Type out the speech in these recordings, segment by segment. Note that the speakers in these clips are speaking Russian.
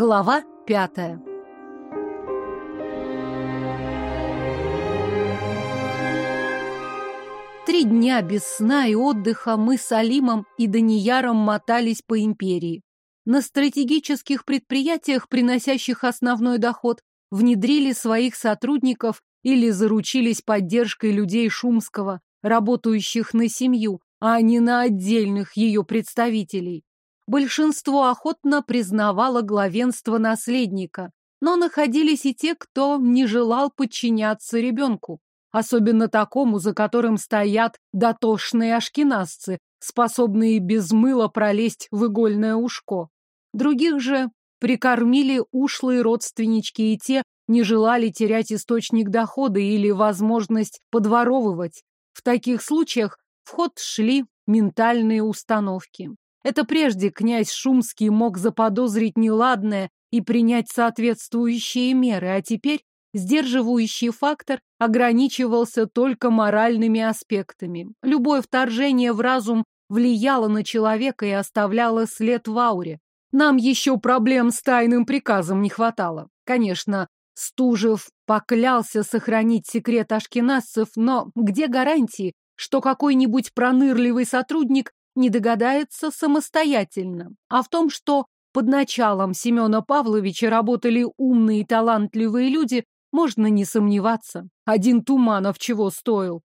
Глава пятая Три дня без сна и отдыха мы с Алимом и Данияром мотались по империи. На стратегических предприятиях, приносящих основной доход, внедрили своих сотрудников или заручились поддержкой людей Шумского, работающих на семью, а не на отдельных ее представителей. Большинство охотно признавало главенство наследника, но находились и те, кто не желал подчиняться ребенку, особенно такому, за которым стоят дотошные ашкеназцы, способные без мыла пролезть в игольное ушко. Других же прикормили ушлые родственнички, и те не желали терять источник дохода или возможность подворовывать. В таких случаях в ход шли ментальные установки. Это прежде князь Шумский мог заподозрить неладное и принять соответствующие меры, а теперь сдерживающий фактор ограничивался только моральными аспектами. Любое вторжение в разум влияло на человека и оставляло след в ауре. Нам еще проблем с тайным приказом не хватало. Конечно, Стужев поклялся сохранить секрет ашкеназцев, но где гарантии, что какой-нибудь пронырливый сотрудник не догадается самостоятельно, а в том, что под началом Семена Павловича работали умные и талантливые люди, можно не сомневаться. Один Туманов чего стоил.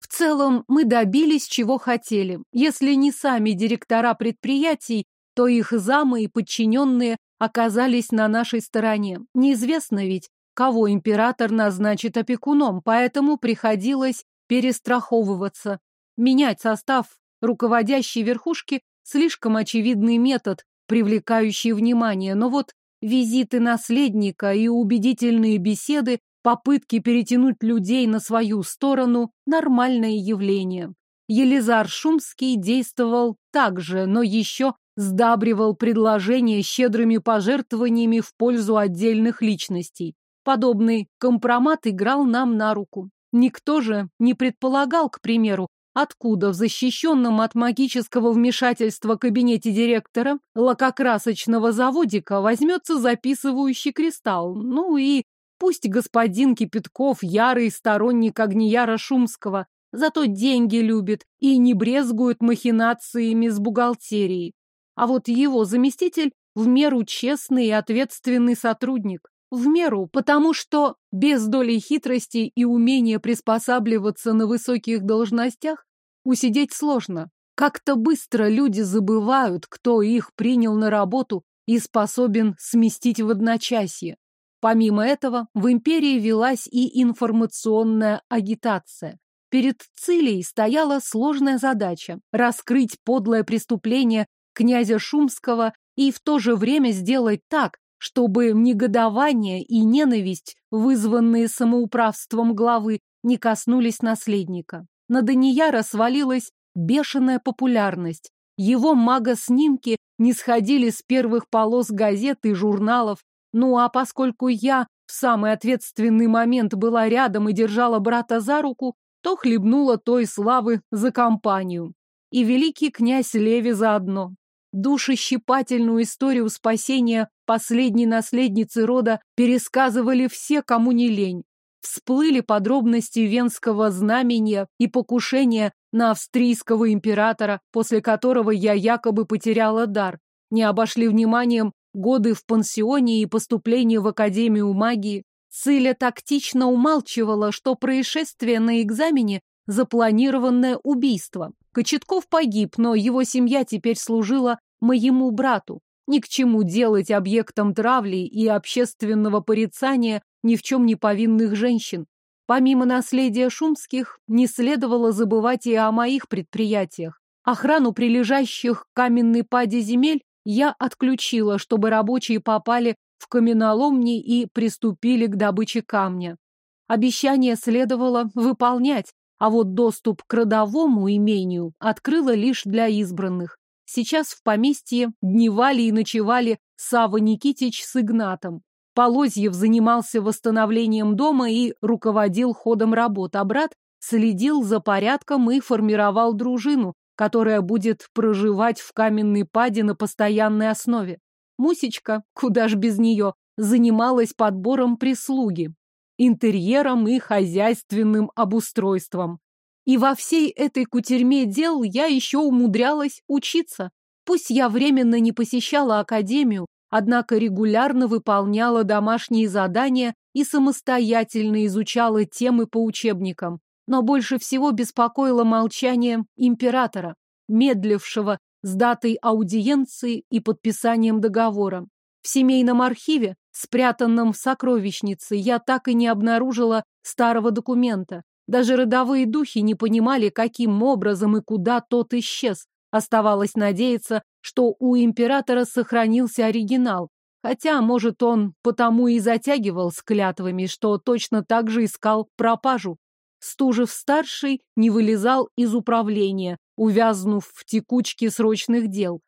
В целом, мы добились, чего хотели. Если не сами директора предприятий, то их замы и подчиненные оказались на нашей стороне. Неизвестно ведь, кого император назначит опекуном, поэтому приходилось перестраховываться. Менять состав руководящей верхушки слишком очевидный метод, привлекающий внимание, но вот визиты наследника и убедительные беседы, попытки перетянуть людей на свою сторону – нормальное явление. Елизар Шумский действовал так же, но еще сдабривал предложения щедрыми пожертвованиями в пользу отдельных личностей. Подобный компромат играл нам на руку. Никто же не предполагал, к примеру, откуда в защищенном от магического вмешательства кабинете директора лакокрасочного заводика возьмется записывающий кристалл. Ну и пусть господин Кипятков ярый сторонник Огнияра Шумского, зато деньги любит и не брезгует махинациями с бухгалтерией. А вот его заместитель в меру честный и ответственный сотрудник. В меру, потому что без доли хитрости и умения приспосабливаться на высоких должностях усидеть сложно. Как-то быстро люди забывают, кто их принял на работу и способен сместить в одночасье. Помимо этого, в империи велась и информационная агитация. Перед Цилей стояла сложная задача – раскрыть подлое преступление князя Шумского и в то же время сделать так, чтобы негодование и ненависть, вызванные самоуправством главы, не коснулись наследника. На Данияра свалилась бешеная популярность. Его мага-снимки не сходили с первых полос газет и журналов. Ну а поскольку я в самый ответственный момент была рядом и держала брата за руку, то хлебнула той славы за компанию. И великий князь Леви заодно. Душещипательную историю спасения последней наследницы рода пересказывали все, кому не лень всплыли подробности венского знамения и покушения на австрийского императора, после которого я якобы потеряла дар. Не обошли вниманием годы в пансионе и поступление в Академию магии. Циля тактично умалчивала, что происшествие на экзамене – запланированное убийство. Кочетков погиб, но его семья теперь служила моему брату. Ни к чему делать объектом травли и общественного порицания ни в чем не повинных женщин. Помимо наследия шумских, не следовало забывать и о моих предприятиях. Охрану прилежащих к каменной паде земель я отключила, чтобы рабочие попали в каменоломни и приступили к добыче камня. Обещание следовало выполнять, а вот доступ к родовому имению открыла лишь для избранных. Сейчас в поместье дневали и ночевали Сава Никитич с Игнатом. Полозьев занимался восстановлением дома и руководил ходом работ, а брат следил за порядком и формировал дружину, которая будет проживать в каменной паде на постоянной основе. Мусечка, куда ж без нее, занималась подбором прислуги, интерьером и хозяйственным обустройством. И во всей этой кутерьме дел я еще умудрялась учиться. Пусть я временно не посещала академию, однако регулярно выполняла домашние задания и самостоятельно изучала темы по учебникам. Но больше всего беспокоило молчание императора, медлившего с датой аудиенции и подписанием договора. В семейном архиве, спрятанном в сокровищнице, я так и не обнаружила старого документа. Даже родовые духи не понимали, каким образом и куда тот исчез. Оставалось надеяться, что у императора сохранился оригинал, хотя, может, он потому и затягивал с клятвами, что точно так же искал пропажу. Стужев-старший не вылезал из управления, увязнув в текучке срочных дел.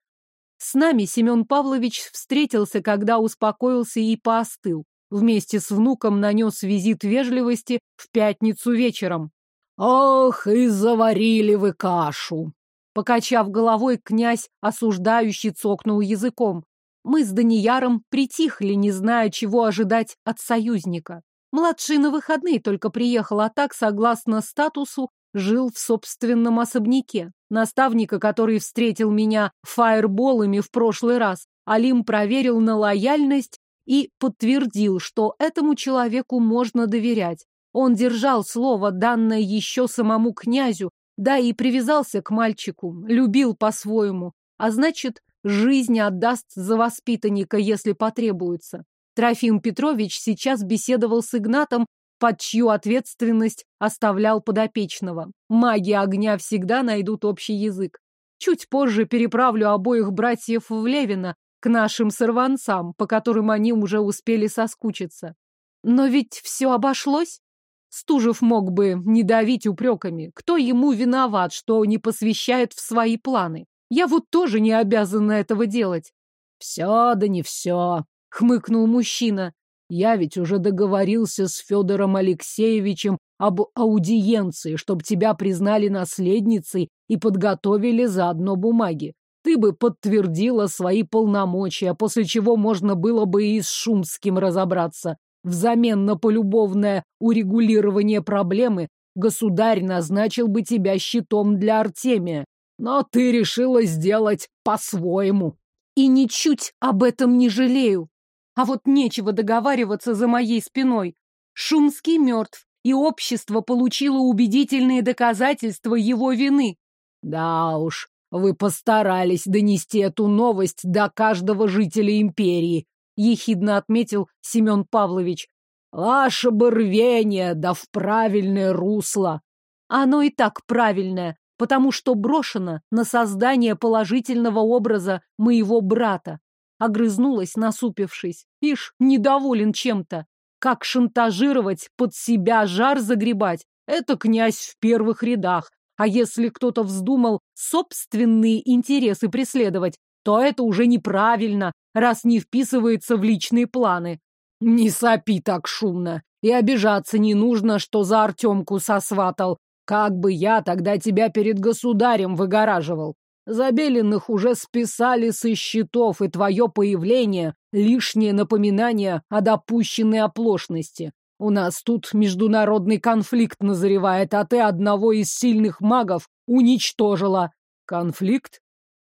С нами Семен Павлович встретился, когда успокоился и поостыл. Вместе с внуком нанес визит вежливости в пятницу вечером. «Ох, и заварили вы кашу!» Покачав головой, князь осуждающий цокнул языком. Мы с Данияром притихли, не зная, чего ожидать от союзника. Младший на выходные только приехал, а так, согласно статусу, жил в собственном особняке. Наставника, который встретил меня фаерболами в прошлый раз, Алим проверил на лояльность и подтвердил, что этому человеку можно доверять. Он держал слово, данное еще самому князю, да и привязался к мальчику, любил по-своему, а значит, жизнь отдаст за воспитанника, если потребуется. Трофим Петрович сейчас беседовал с Игнатом, под чью ответственность оставлял подопечного. Маги огня всегда найдут общий язык. Чуть позже переправлю обоих братьев в Левина к нашим сорванцам, по которым они уже успели соскучиться. Но ведь все обошлось. Стужев мог бы не давить упреками. Кто ему виноват, что не посвящает в свои планы? Я вот тоже не обязана этого делать. Все да не все, хмыкнул мужчина. Я ведь уже договорился с Федором Алексеевичем об аудиенции, чтобы тебя признали наследницей и подготовили заодно бумаги. Ты бы подтвердила свои полномочия, после чего можно было бы и с Шумским разобраться. Взамен на полюбовное урегулирование проблемы государь назначил бы тебя щитом для Артемия. Но ты решила сделать по-своему. И ничуть об этом не жалею. А вот нечего договариваться за моей спиной. Шумский мертв, и общество получило убедительные доказательства его вины. Да уж, вы постарались донести эту новость до каждого жителя империи, ехидно отметил Семен Павлович. Ваше бы да в правильное русло. Оно и так правильное, потому что брошено на создание положительного образа моего брата. Огрызнулась, насупившись. Ишь, недоволен чем-то. Как шантажировать, под себя жар загребать? Это князь в первых рядах. А если кто-то вздумал собственные интересы преследовать, то это уже неправильно, раз не вписывается в личные планы. Не сопи так шумно. И обижаться не нужно, что за Артемку сосватал. Как бы я тогда тебя перед государем выгораживал. Забеленных уже списали со счетов, и твое появление — лишнее напоминание о допущенной оплошности. У нас тут международный конфликт назревает, а ты одного из сильных магов уничтожила. Конфликт?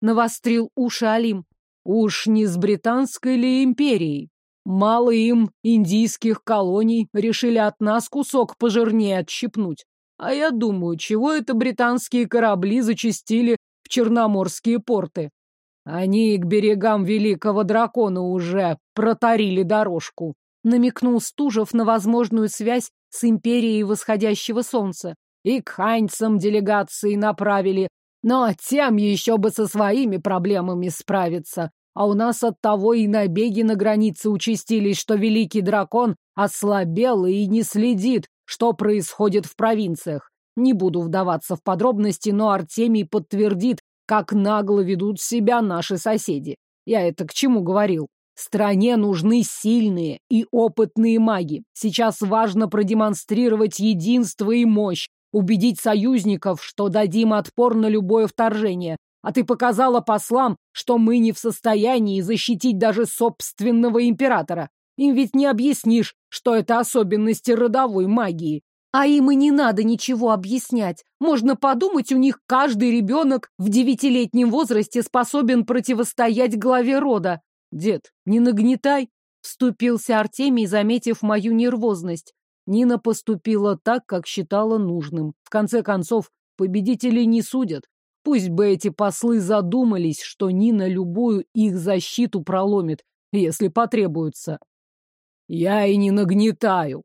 Навострил уши Алим. Уж не с британской ли империей? Мало им индийских колоний, решили от нас кусок пожирнее отщипнуть. А я думаю, чего это британские корабли зачистили в черноморские порты? Они к берегам великого дракона уже протарили дорожку. Намекнул Стужев на возможную связь с империей восходящего солнца. И к ханьцам делегации направили. Но тем еще бы со своими проблемами справиться. А у нас от того и набеги на границе участились, что великий дракон ослабел и не следит, что происходит в провинциях. Не буду вдаваться в подробности, но Артемий подтвердит, как нагло ведут себя наши соседи. Я это к чему говорил? Стране нужны сильные и опытные маги. Сейчас важно продемонстрировать единство и мощь, убедить союзников, что дадим отпор на любое вторжение. А ты показала послам, что мы не в состоянии защитить даже собственного императора. Им ведь не объяснишь, что это особенности родовой магии. А им и не надо ничего объяснять. Можно подумать, у них каждый ребенок в девятилетнем возрасте способен противостоять главе рода. Дед, не нагнетай, вступился Артемий, заметив мою нервозность. Нина поступила так, как считала нужным. В конце концов, победителей не судят. Пусть бы эти послы задумались, что Нина любую их защиту проломит, если потребуется. Я и не нагнетаю.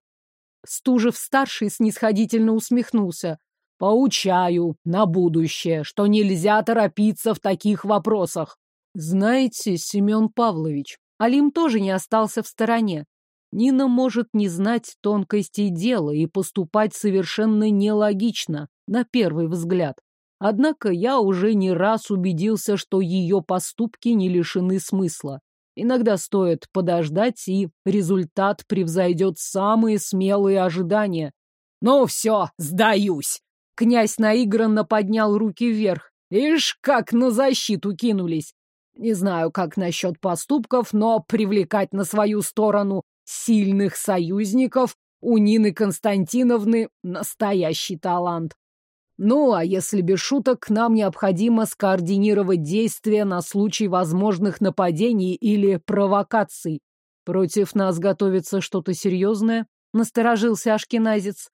Стужев-старший снисходительно усмехнулся. Поучаю на будущее, что нельзя торопиться в таких вопросах. Знаете, Семен Павлович, Алим тоже не остался в стороне. Нина может не знать тонкостей дела и поступать совершенно нелогично, на первый взгляд. Однако я уже не раз убедился, что ее поступки не лишены смысла. Иногда стоит подождать, и результат превзойдет самые смелые ожидания. «Ну все, сдаюсь!» Князь наигранно поднял руки вверх. Ишь, как на защиту кинулись! Не знаю, как насчет поступков, но привлекать на свою сторону сильных союзников у Нины Константиновны настоящий талант. Ну, а если без шуток, нам необходимо скоординировать действия на случай возможных нападений или провокаций. Против нас готовится что-то серьезное? Насторожился Ашкеназец.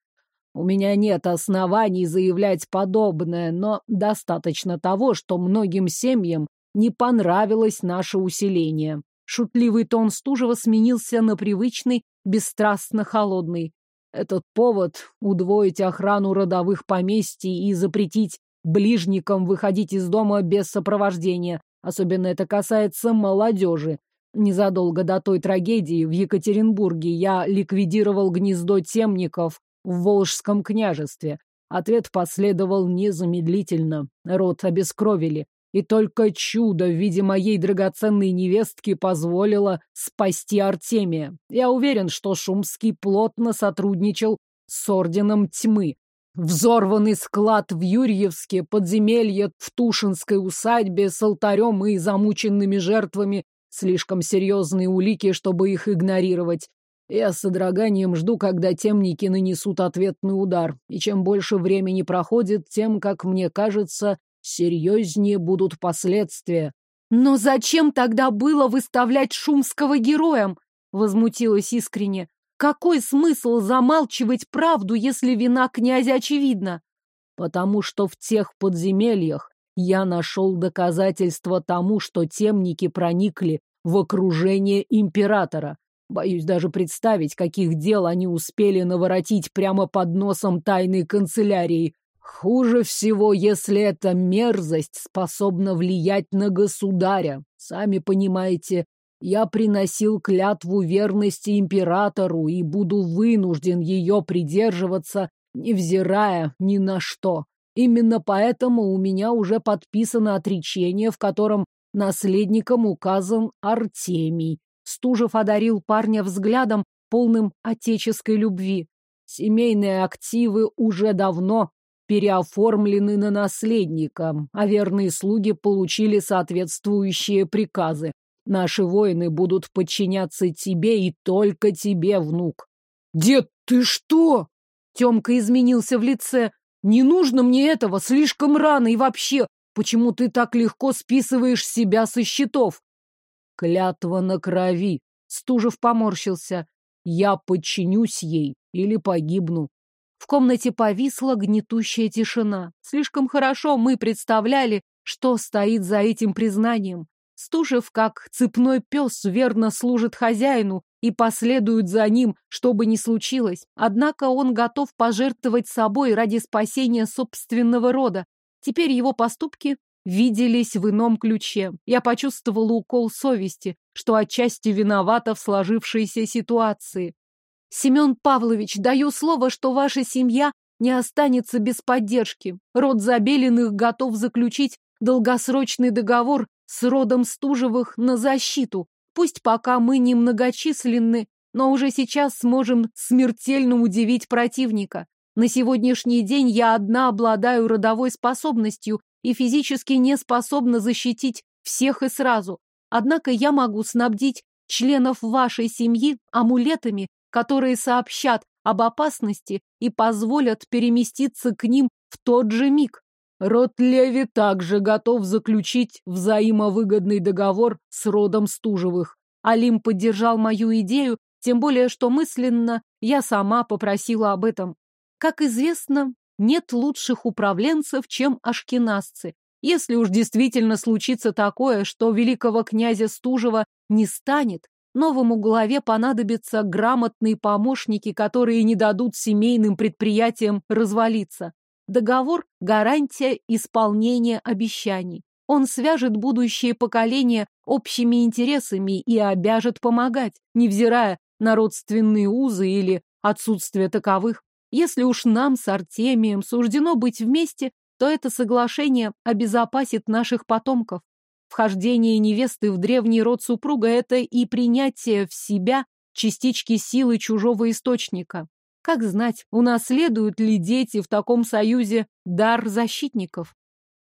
У меня нет оснований заявлять подобное, но достаточно того, что многим семьям не понравилось наше усиление. Шутливый тон Стужева сменился на привычный, бесстрастно холодный. Этот повод удвоить охрану родовых поместий и запретить ближникам выходить из дома без сопровождения. Особенно это касается молодежи. Незадолго до той трагедии в Екатеринбурге я ликвидировал гнездо темников в Волжском княжестве. Ответ последовал незамедлительно. Род обескровили. И только чудо в виде моей драгоценной невестки позволило спасти Артемия. Я уверен, что Шумский плотно сотрудничал с Орденом Тьмы. Взорванный склад в Юрьевске, подземелье в Тушинской усадьбе с алтарем и замученными жертвами — слишком серьезные улики, чтобы их игнорировать. Я с содроганием жду, когда темники нанесут ответный удар. И чем больше времени проходит, тем, как мне кажется, серьезнее будут последствия. Но зачем тогда было выставлять Шумского героем? Возмутилась искренне. Какой смысл замалчивать правду, если вина князя очевидна? Потому что в тех подземельях я нашел доказательства тому, что темники проникли в окружение императора. Боюсь даже представить, каких дел они успели наворотить прямо под носом тайной канцелярии. Хуже всего, если эта мерзость способна влиять на государя. Сами понимаете, я приносил клятву верности императору и буду вынужден ее придерживаться, невзирая ни на что. Именно поэтому у меня уже подписано отречение, в котором наследником указан Артемий. Стужев одарил парня взглядом, полным отеческой любви. Семейные активы уже давно переоформлены на наследника, а верные слуги получили соответствующие приказы. Наши воины будут подчиняться тебе и только тебе, внук. Дед, ты что? Темка изменился в лице. Не нужно мне этого, слишком рано и вообще, почему ты так легко списываешь себя со счетов? Клятва на крови. Стужев поморщился. Я подчинюсь ей или погибну. В комнате повисла гнетущая тишина. Слишком хорошо мы представляли, что стоит за этим признанием. Стужев, как цепной пес, верно служит хозяину и последует за ним, что бы ни случилось. Однако он готов пожертвовать собой ради спасения собственного рода. Теперь его поступки виделись в ином ключе. Я почувствовала укол совести, что отчасти виновата в сложившейся ситуации. Семен Павлович, даю слово, что ваша семья не останется без поддержки. Род Забелиных готов заключить долгосрочный договор с родом Стужевых на защиту. Пусть пока мы не многочисленны, но уже сейчас сможем смертельно удивить противника. На сегодняшний день я одна обладаю родовой способностью и физически не способна защитить всех и сразу. Однако я могу снабдить членов вашей семьи амулетами, которые сообщат об опасности и позволят переместиться к ним в тот же миг. Род Леви также готов заключить взаимовыгодный договор с родом Стужевых. Алим поддержал мою идею, тем более, что мысленно я сама попросила об этом. Как известно, нет лучших управленцев, чем ашкеназцы. Если уж действительно случится такое, что великого князя Стужева не станет, новому главе понадобятся грамотные помощники, которые не дадут семейным предприятиям развалиться. Договор – гарантия исполнения обещаний. Он свяжет будущее поколение общими интересами и обяжет помогать, невзирая на родственные узы или отсутствие таковых. Если уж нам с Артемием суждено быть вместе, то это соглашение обезопасит наших потомков. Вхождение невесты в древний род супруга – это и принятие в себя частички силы чужого источника. Как знать, унаследуют ли дети в таком союзе дар защитников?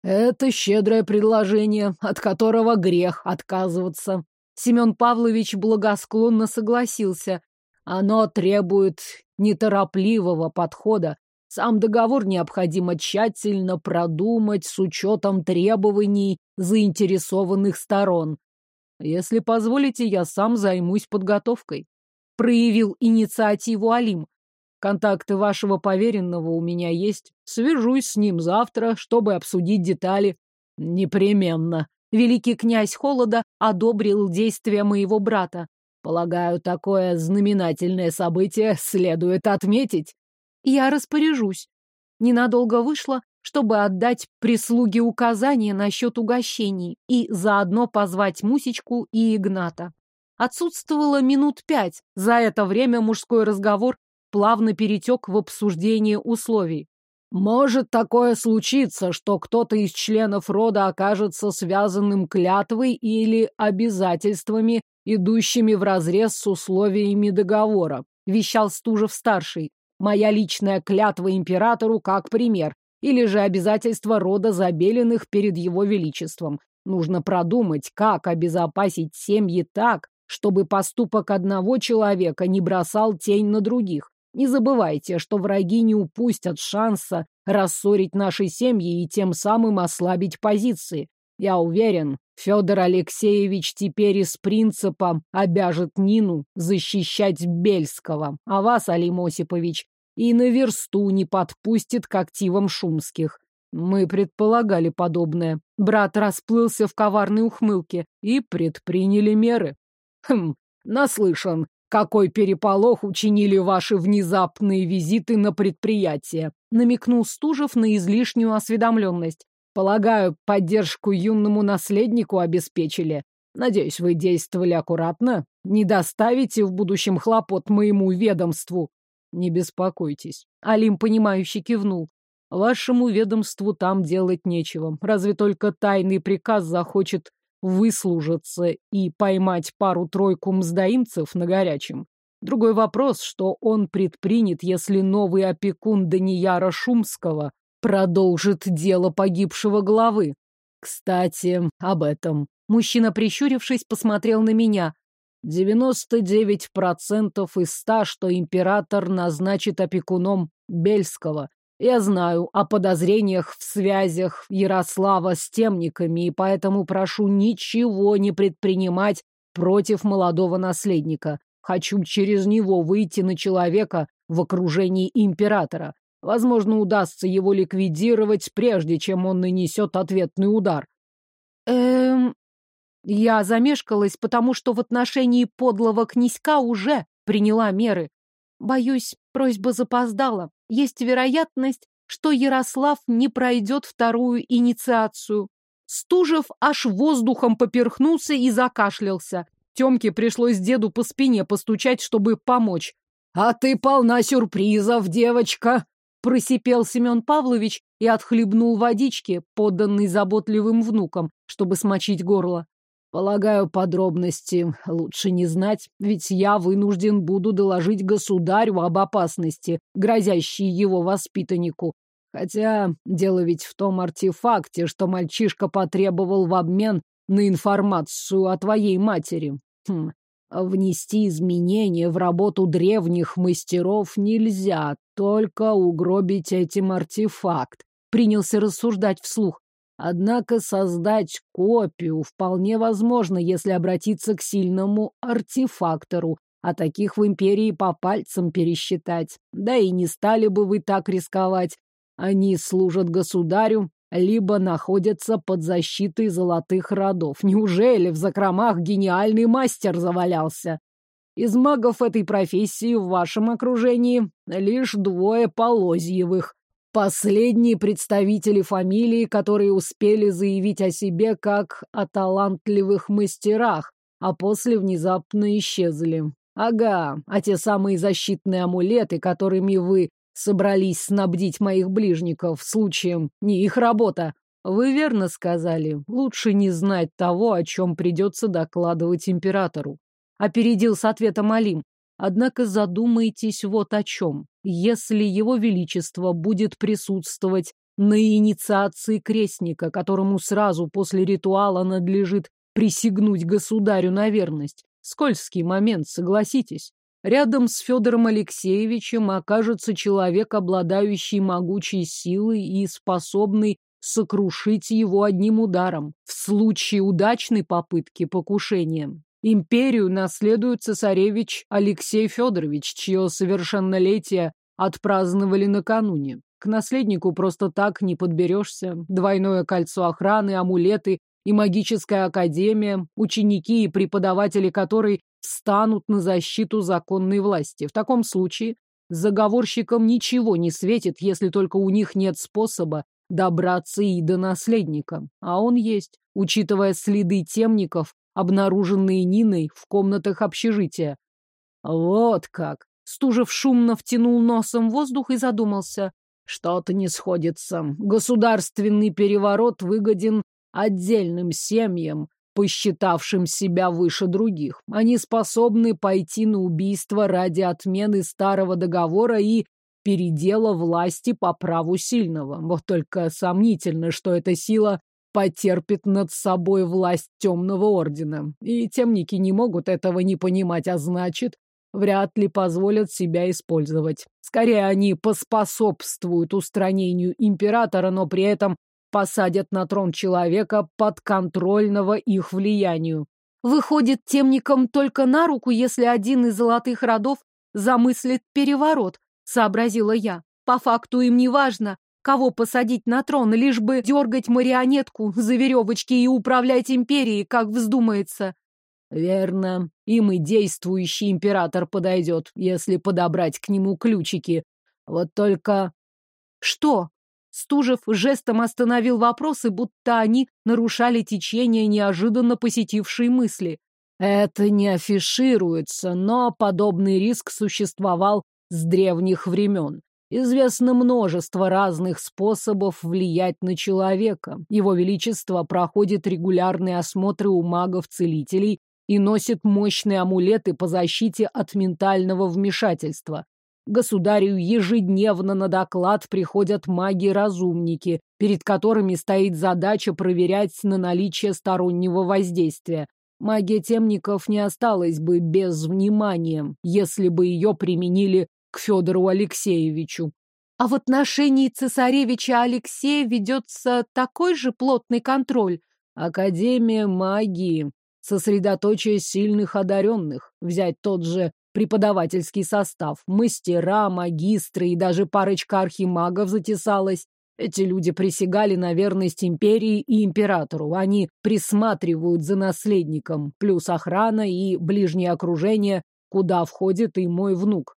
Это щедрое предложение, от которого грех отказываться. Семен Павлович благосклонно согласился. Оно требует неторопливого подхода. Сам договор необходимо тщательно продумать с учетом требований заинтересованных сторон. Если позволите, я сам займусь подготовкой. Проявил инициативу Алим. Контакты вашего поверенного у меня есть. Свяжусь с ним завтра, чтобы обсудить детали. Непременно. Великий князь Холода одобрил действия моего брата. Полагаю, такое знаменательное событие следует отметить. Я распоряжусь. Ненадолго вышла, чтобы отдать прислуге указания насчет угощений и заодно позвать Мусечку и Игната. Отсутствовало минут пять. За это время мужской разговор плавно перетек в обсуждение условий. Может такое случиться, что кто-то из членов рода окажется связанным клятвой или обязательствами, идущими вразрез с условиями договора, вещал Стужев-старший. Моя личная клятва императору как пример, или же обязательства рода Забелиных перед его величеством. Нужно продумать, как обезопасить семьи так, чтобы поступок одного человека не бросал тень на других. Не забывайте, что враги не упустят шанса рассорить наши семьи и тем самым ослабить позиции. Я уверен, Федор Алексеевич теперь из принципа обяжет Нину защищать Бельского, а вас, Алим Осипович, и на версту не подпустит к активам шумских. Мы предполагали подобное. Брат расплылся в коварной ухмылке и предприняли меры. Хм, наслышан, какой переполох учинили ваши внезапные визиты на предприятие, намекнул Стужев на излишнюю осведомленность. Полагаю, поддержку юному наследнику обеспечили. Надеюсь, вы действовали аккуратно. Не доставите в будущем хлопот моему ведомству. Не беспокойтесь. Алим, понимающе кивнул. Вашему ведомству там делать нечего. Разве только тайный приказ захочет выслужиться и поймать пару-тройку мздоимцев на горячем. Другой вопрос, что он предпринят, если новый опекун Данияра Шумского продолжит дело погибшего главы. Кстати, об этом. Мужчина, прищурившись, посмотрел на меня. 99% из ста, что император назначит опекуном Бельского. Я знаю о подозрениях в связях Ярослава с темниками, и поэтому прошу ничего не предпринимать против молодого наследника. Хочу через него выйти на человека в окружении императора. Возможно, удастся его ликвидировать, прежде чем он нанесет ответный удар. Эм... Я замешкалась, потому что в отношении подлого князька уже приняла меры. Боюсь, просьба запоздала. Есть вероятность, что Ярослав не пройдет вторую инициацию. Стужев аж воздухом поперхнулся и закашлялся. Темке пришлось деду по спине постучать, чтобы помочь. «А ты полна сюрпризов, девочка!» Просипел Семен Павлович и отхлебнул водички, поданной заботливым внуком, чтобы смочить горло. Полагаю, подробности лучше не знать, ведь я вынужден буду доложить государю об опасности, грозящей его воспитаннику. Хотя дело ведь в том артефакте, что мальчишка потребовал в обмен на информацию о твоей матери. Хм. Внести изменения в работу древних мастеров нельзя, только угробить этим артефакт. Принялся рассуждать вслух. Однако создать копию вполне возможно, если обратиться к сильному артефактору, а таких в империи по пальцам пересчитать. Да и не стали бы вы так рисковать. Они служат государю, либо находятся под защитой золотых родов. Неужели в закромах гениальный мастер завалялся? Из магов этой профессии в вашем окружении лишь двое Полозьевых. Последние представители фамилии, которые успели заявить о себе как о талантливых мастерах, а после внезапно исчезли. Ага, а те самые защитные амулеты, которыми вы собрались снабдить моих ближников, случаем не их работа. Вы верно сказали, лучше не знать того, о чем придется докладывать императору. Опередил с ответом Алим. Однако задумайтесь вот о чем. Если его величество будет присутствовать на инициации крестника, которому сразу после ритуала надлежит присягнуть государю на верность, скользкий момент, согласитесь. Рядом с Федором Алексеевичем окажется человек, обладающий могучей силой и способный сокрушить его одним ударом. В случае удачной попытки покушения Империю наследует цесаревич Алексей Федорович, чье совершеннолетие отпраздновали накануне. К наследнику просто так не подберешься. Двойное кольцо охраны, амулеты и магическая академия, ученики и преподаватели которой встанут на защиту законной власти. В таком случае заговорщикам ничего не светит, если только у них нет способа добраться и до наследника. А он есть, учитывая следы темников, обнаруженные Ниной в комнатах общежития. Вот как! Стужев шумно втянул носом воздух и задумался. Что-то не сходится. Государственный переворот выгоден отдельным семьям, посчитавшим себя выше других. Они способны пойти на убийство ради отмены старого договора и передела власти по праву сильного. Вот только сомнительно, что эта сила потерпит над собой власть темного ордена. И темники не могут этого не понимать, а значит, вряд ли позволят себя использовать. Скорее, они поспособствуют устранению императора, но при этом посадят на трон человека подконтрольного их влиянию. Выходит, темникам только на руку, если один из золотых родов замыслит переворот, сообразила я. По факту им не важно, кого посадить на трон, лишь бы дергать марионетку за веревочки и управлять империей, как вздумается. Верно. Им и действующий император подойдет, если подобрать к нему ключики. Вот только... Что? Стужев жестом остановил вопросы, будто они нарушали течение неожиданно посетившей мысли. Это не афишируется, но подобный риск существовал с древних времен. Известно множество разных способов влиять на человека. Его Величество проходит регулярные осмотры у магов-целителей и носит мощные амулеты по защите от ментального вмешательства. Государю ежедневно на доклад приходят маги-разумники, перед которыми стоит задача проверять на наличие стороннего воздействия. Магия темников не осталась бы без внимания, если бы ее применили к Федору Алексеевичу. А в отношении цесаревича Алексея ведется такой же плотный контроль. Академия магии, сосредоточие сильных одаренных. Взять тот же преподавательский состав. Мастера, магистры и даже парочка архимагов затесалась. Эти люди присягали на верность империи и императору. Они присматривают за наследником, плюс охрана и ближнее окружение, куда входит и мой внук.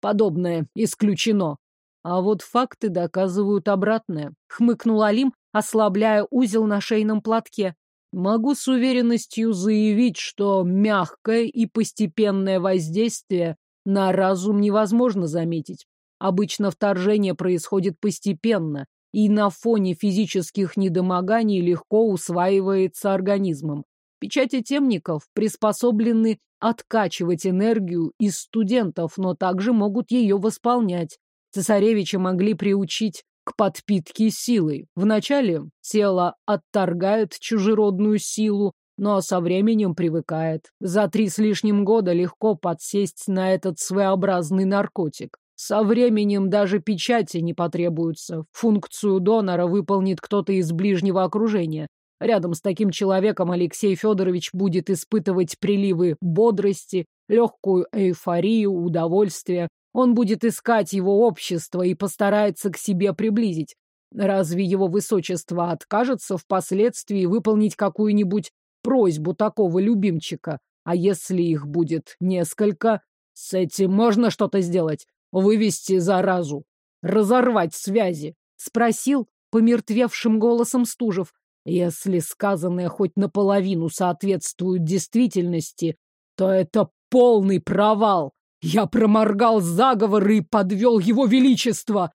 Подобное исключено. А вот факты доказывают обратное. Хмыкнул Алим, ослабляя узел на шейном платке. Могу с уверенностью заявить, что мягкое и постепенное воздействие на разум невозможно заметить. Обычно вторжение происходит постепенно и на фоне физических недомоганий легко усваивается организмом. Печати темников приспособлены откачивать энергию из студентов, но также могут ее восполнять. Цесаревича могли приучить к подпитке силой. Вначале тело отторгает чужеродную силу, но со временем привыкает. За три с лишним года легко подсесть на этот своеобразный наркотик. Со временем даже печати не потребуются. Функцию донора выполнит кто-то из ближнего окружения. Рядом с таким человеком Алексей Федорович будет испытывать приливы бодрости, легкую эйфорию, удовольствие. Он будет искать его общество и постарается к себе приблизить. Разве его высочество откажется впоследствии выполнить какую-нибудь просьбу такого любимчика? А если их будет несколько? С этим можно что-то сделать? Вывести заразу? Разорвать связи? Спросил помертвевшим голосом Стужев. Если сказанное хоть наполовину соответствует действительности, то это полный провал. Я проморгал заговор и подвел его величество.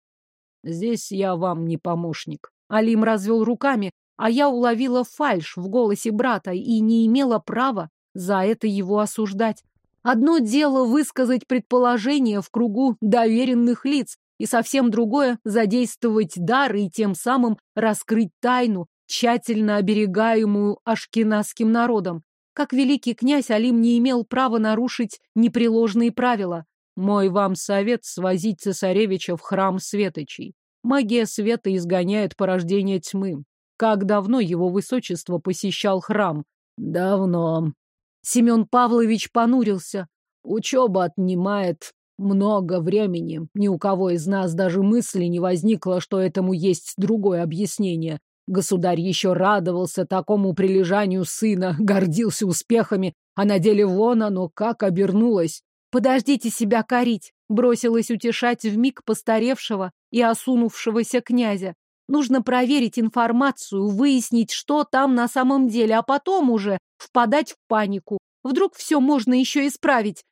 Здесь я вам не помощник. Алим развел руками, а я уловила фальшь в голосе брата и не имела права за это его осуждать. Одно дело высказать предположение в кругу доверенных лиц, и совсем другое — задействовать дар и тем самым раскрыть тайну, тщательно оберегаемую ашкеназским народом. Как великий князь Алим не имел права нарушить непреложные правила. Мой вам совет свозить цесаревича в храм светочей. Магия света изгоняет порождение тьмы. Как давно его высочество посещал храм? Давно. Семен Павлович понурился. Учеба отнимает много времени. Ни у кого из нас даже мысли не возникло, что этому есть другое объяснение. Государь еще радовался такому прилежанию сына, гордился успехами, а на деле вон оно как обернулось. «Подождите себя корить!» — бросилась утешать вмиг постаревшего и осунувшегося князя. «Нужно проверить информацию, выяснить, что там на самом деле, а потом уже впадать в панику. Вдруг все можно еще исправить?»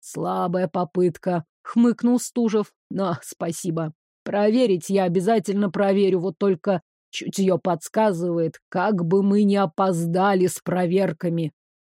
«Слабая попытка», — хмыкнул Стужев. «Но спасибо. Проверить я обязательно проверю, вот только Чутье подсказывает, как бы мы не опоздали с проверками.